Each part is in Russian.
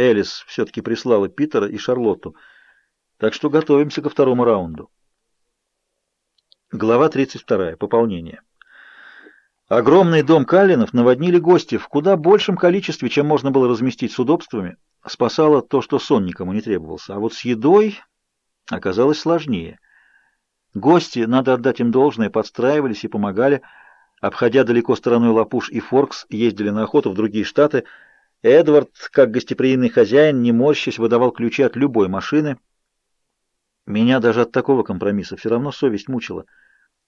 Элис все-таки прислала Питера и Шарлотту. Так что готовимся ко второму раунду. Глава 32. Пополнение. Огромный дом Каллинов наводнили гости в куда большем количестве, чем можно было разместить с удобствами. Спасало то, что сон никому не требовался. А вот с едой оказалось сложнее. Гости, надо отдать им должное, подстраивались и помогали. Обходя далеко стороной Лапуш и Форкс, ездили на охоту в другие штаты. Эдвард, как гостеприимный хозяин, не морщись, выдавал ключи от любой машины. Меня даже от такого компромисса все равно совесть мучила.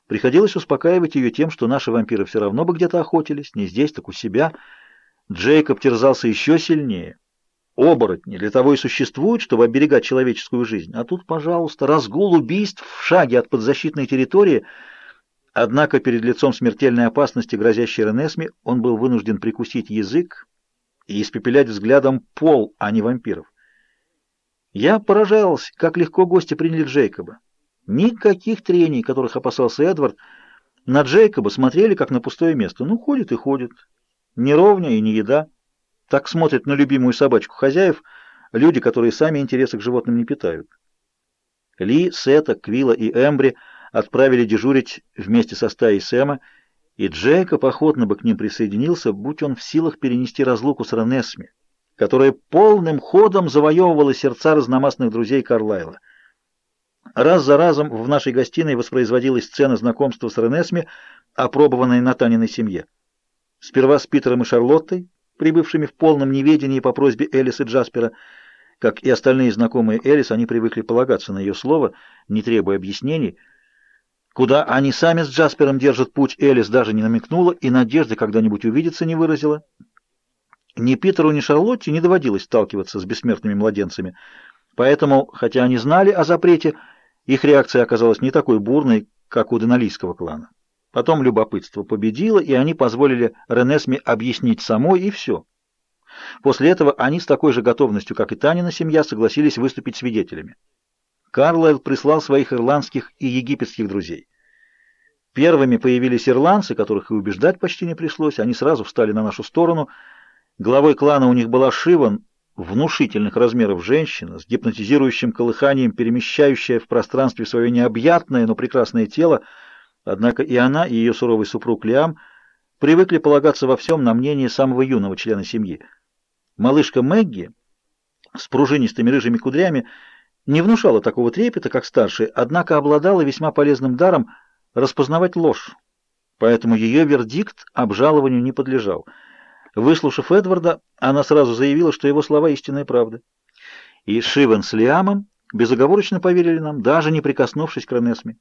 Приходилось успокаивать ее тем, что наши вампиры все равно бы где-то охотились, не здесь, так у себя. Джейкоб терзался еще сильнее. Оборотни для того и существуют, чтобы оберегать человеческую жизнь. А тут, пожалуйста, разгул убийств в шаге от подзащитной территории. Однако перед лицом смертельной опасности, грозящей Ренесме, он был вынужден прикусить язык и испепелять взглядом пол, а не вампиров. Я поражался, как легко гости приняли Джейкоба. Никаких трений, которых опасался Эдвард. На Джейкоба смотрели, как на пустое место. Ну, ходит и ходит. Ни ровня и ни еда. Так смотрят на любимую собачку хозяев люди, которые сами интересы к животным не питают. Ли, Сета, Квилла и Эмбри отправили дежурить вместе со стаей Сэма, и Джейкоб охотно бы к ним присоединился, будь он в силах перенести разлуку с Ренесми, которая полным ходом завоевывала сердца разномастных друзей Карлайла. Раз за разом в нашей гостиной воспроизводилась сцена знакомства с Ренесми, опробованной на Таниной семье. Сперва с Питером и Шарлоттой, прибывшими в полном неведении по просьбе Элис и Джаспера. Как и остальные знакомые Элис, они привыкли полагаться на ее слово, не требуя объяснений. Куда они сами с Джаспером держат путь, Элис даже не намекнула и надежды когда-нибудь увидеться не выразила. Ни Питеру, ни Шарлотте не доводилось сталкиваться с бессмертными младенцами. Поэтому, хотя они знали о запрете, их реакция оказалась не такой бурной, как у Деналийского клана. Потом любопытство победило, и они позволили Ренесме объяснить самой, и все. После этого они с такой же готовностью, как и Танина семья, согласились выступить свидетелями. Карлайл прислал своих ирландских и египетских друзей. Первыми появились ирландцы, которых и убеждать почти не пришлось, они сразу встали на нашу сторону. Главой клана у них была Шиван, внушительных размеров женщина, с гипнотизирующим колыханием, перемещающая в пространстве свое необъятное, но прекрасное тело, Однако и она, и ее суровый супруг Лиам привыкли полагаться во всем на мнение самого юного члена семьи. Малышка Мэгги с пружинистыми рыжими кудрями не внушала такого трепета, как старшая, однако обладала весьма полезным даром распознавать ложь, поэтому ее вердикт обжалованию не подлежал. Выслушав Эдварда, она сразу заявила, что его слова истинная правда. И Шивен с Лиамом безоговорочно поверили нам, даже не прикоснувшись к Ренесме.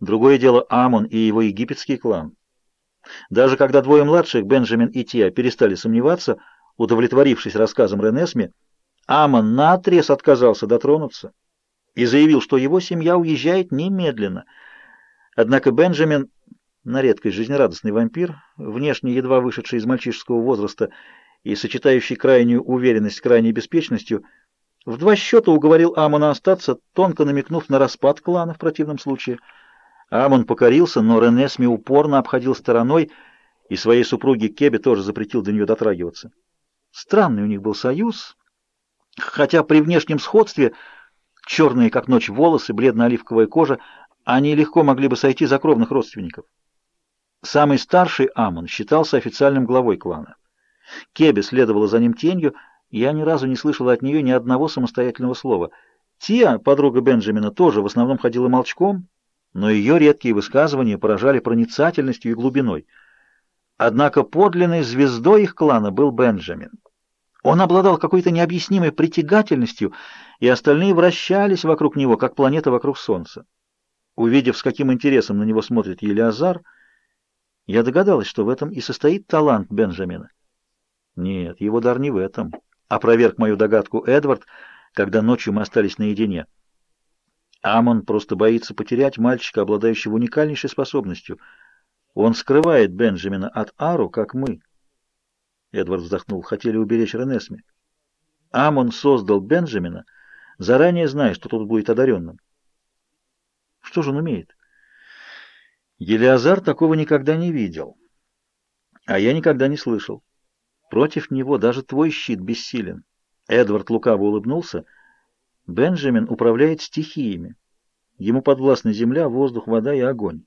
Другое дело Амон и его египетский клан. Даже когда двое младших, Бенджамин и Тиа, перестали сомневаться, удовлетворившись рассказом Ренесме, Амон наотрез отказался дотронуться и заявил, что его семья уезжает немедленно. Однако Бенджамин, на редкость жизнерадостный вампир, внешне едва вышедший из мальчишеского возраста и сочетающий крайнюю уверенность с крайней беспечностью, в два счета уговорил Амона остаться, тонко намекнув на распад клана в противном случае – Амон покорился, но Ренесми упорно обходил стороной, и своей супруге Кебе тоже запретил до нее дотрагиваться. Странный у них был союз, хотя при внешнем сходстве черные, как ночь, волосы, бледно-оливковая кожа, они легко могли бы сойти за кровных родственников. Самый старший Амон считался официальным главой клана. Кебе следовала за ним тенью, и я ни разу не слышала от нее ни одного самостоятельного слова. Тия, подруга Бенджамина, тоже в основном ходила молчком, но ее редкие высказывания поражали проницательностью и глубиной. Однако подлинной звездой их клана был Бенджамин. Он обладал какой-то необъяснимой притягательностью, и остальные вращались вокруг него, как планета вокруг Солнца. Увидев, с каким интересом на него смотрит Елиазар, я догадалась, что в этом и состоит талант Бенджамина. Нет, его дар не в этом. Опроверг мою догадку Эдвард, когда ночью мы остались наедине. Амон просто боится потерять мальчика, обладающего уникальнейшей способностью. Он скрывает Бенджамина от Ару, как мы. Эдвард вздохнул. Хотели уберечь Ренесме. Амон создал Бенджамина, заранее зная, что тот будет одаренным. Что же он умеет? Елиазар такого никогда не видел. А я никогда не слышал. Против него даже твой щит бессилен. Эдвард лукаво улыбнулся. Бенджамин управляет стихиями. Ему подвластны земля, воздух, вода и огонь.